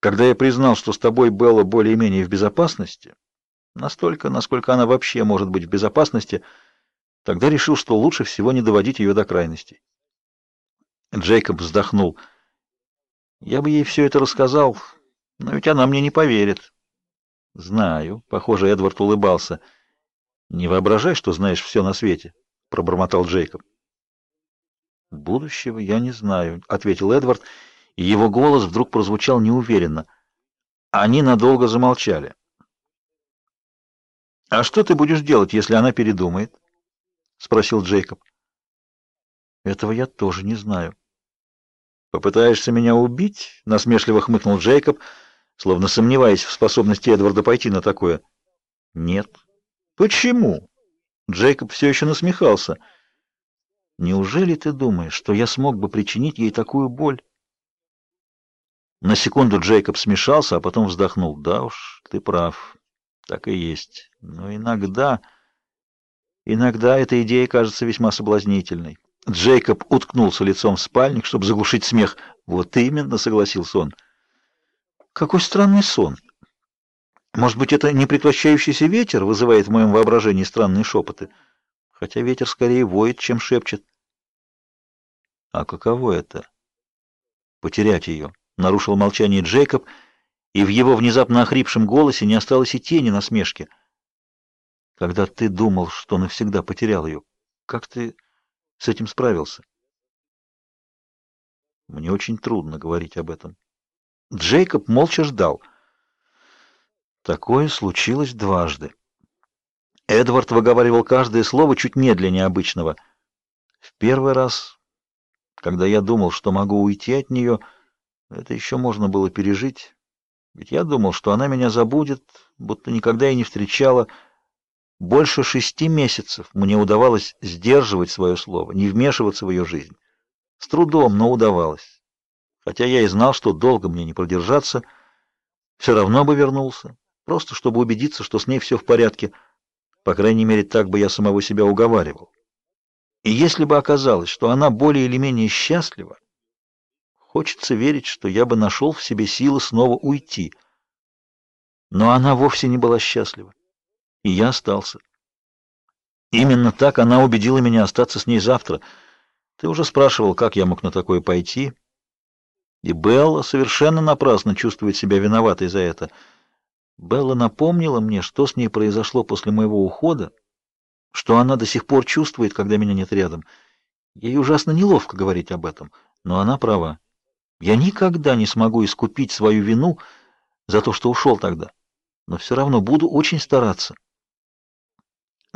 Когда я признал, что с тобой Белла более-менее в безопасности, настолько, насколько она вообще может быть в безопасности, тогда решил, что лучше всего не доводить ее до крайностей. Джейкоб вздохнул. Я бы ей все это рассказал, но ведь она мне не поверит. Знаю. Похоже, Эдвард улыбался. Не воображай, что знаешь все на свете, пробормотал Джейкоб. Будущего я не знаю, ответил Эдвард, и его голос вдруг прозвучал неуверенно. Они надолго замолчали. А что ты будешь делать, если она передумает? спросил Джейкоб. Этого я тоже не знаю. Попытаешься меня убить? насмешливо хмыкнул Джейкоб, словно сомневаясь в способности Эдварда пойти на такое. Нет. Почему? Джейкоб все еще насмехался. Неужели ты думаешь, что я смог бы причинить ей такую боль? На секунду Джейкоб смешался, а потом вздохнул. Да уж, ты прав. Так и есть. Но иногда иногда эта идея кажется весьма соблазнительной. Джейкоб уткнулся лицом в спальник, чтобы заглушить смех. Вот именно, согласился он. Какой странный сон. Может быть, это непрекращающийся ветер вызывает в моем воображении странные шепоты? Хотя ветер скорее воет, чем шепчет. А каково это? Потерять ее? Нарушил молчание Джейкоб, и в его внезапно охрипшем голосе не осталось и тени насмешки. Когда ты думал, что навсегда потерял ее, как ты с этим справился? Мне очень трудно говорить об этом. Джейкоб молча ждал. Такое случилось дважды. Эдвард выговаривал каждое слово чуть медленнее обычного. В первый раз, когда я думал, что могу уйти от нее, это еще можно было пережить. Ведь я думал, что она меня забудет, будто никогда и не встречала. Больше шести месяцев мне удавалось сдерживать свое слово, не вмешиваться в ее жизнь. С трудом, но удавалось. Хотя я и знал, что долго мне не продержаться, все равно бы вернулся, просто чтобы убедиться, что с ней все в порядке. По крайней мере, так бы я самого себя уговаривал. И если бы оказалось, что она более или менее счастлива, хочется верить, что я бы нашел в себе силы снова уйти. Но она вовсе не была счастлива и я остался. Именно так она убедила меня остаться с ней завтра. Ты уже спрашивал, как я мог на такое пойти. И Белла совершенно напрасно чувствует себя виноватой за это. Белла напомнила мне, что с ней произошло после моего ухода, что она до сих пор чувствует, когда меня нет рядом. Ей ужасно неловко говорить об этом, но она права. Я никогда не смогу искупить свою вину за то, что ушел тогда, но все равно буду очень стараться.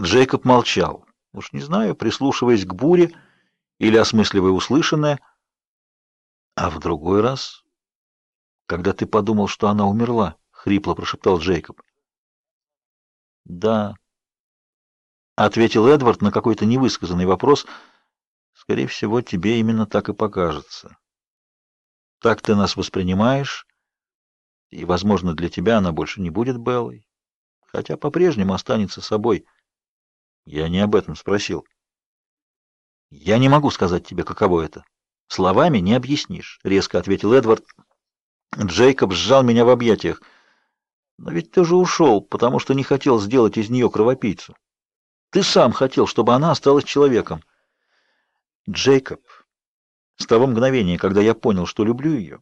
Джейкоб молчал. Уж не знаю, прислушиваясь к буре или осмысливая услышанное. А в другой раз, когда ты подумал, что она умерла, хрипло прошептал Джейкоб. Да, ответил Эдвард на какой-то невысказанный вопрос. Скорее всего, тебе именно так и покажется. Так ты нас воспринимаешь, и, возможно, для тебя она больше не будет Беллой, хотя по-прежнему останется собой. Я не об этом спросил. Я не могу сказать тебе, каково это. Словами не объяснишь, резко ответил Эдвард. Джейкоб сжал меня в объятиях. Но ведь ты же ушел, потому что не хотел сделать из нее кровопийцу. Ты сам хотел, чтобы она осталась человеком. Джейкоб, с того мгновения, когда я понял, что люблю ее,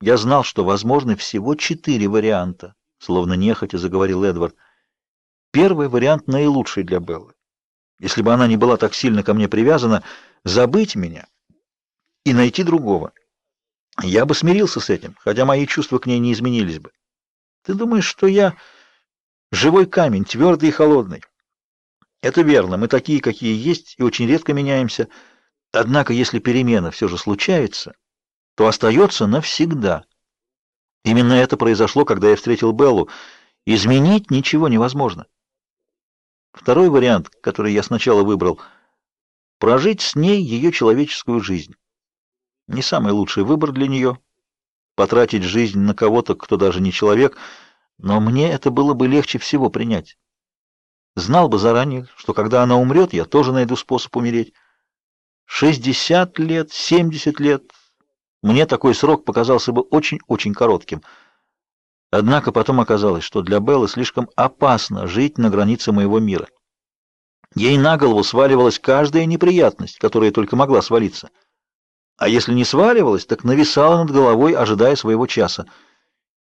я знал, что возможны всего четыре варианта, словно нехотя заговорил Эдвард. Первый вариант наилучший для Беллы. Если бы она не была так сильно ко мне привязана, забыть меня и найти другого. Я бы смирился с этим, хотя мои чувства к ней не изменились бы. Ты думаешь, что я живой камень, твердый и холодный? Это верно, мы такие, какие есть, и очень редко меняемся. Однако, если перемена все же случается, то остается навсегда. Именно это произошло, когда я встретил Беллу. Изменить ничего невозможно. Второй вариант, который я сначала выбрал, прожить с ней ее человеческую жизнь. Не самый лучший выбор для нее. Потратить жизнь на кого-то, кто даже не человек, но мне это было бы легче всего принять. Знал бы заранее, что когда она умрет, я тоже найду способ умереть. Шестьдесят лет, семьдесят лет, Мне такой срок показался бы очень-очень коротким. Однако потом оказалось, что для Беллы слишком опасно жить на границе моего мира. Ей на голову сваливалась каждая неприятность, которая только могла свалиться. А если не сваливалась, так нависала над головой, ожидая своего часа.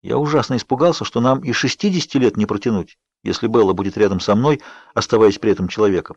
Я ужасно испугался, что нам и шестидесяти лет не протянуть, если Белла будет рядом со мной, оставаясь при этом человеком.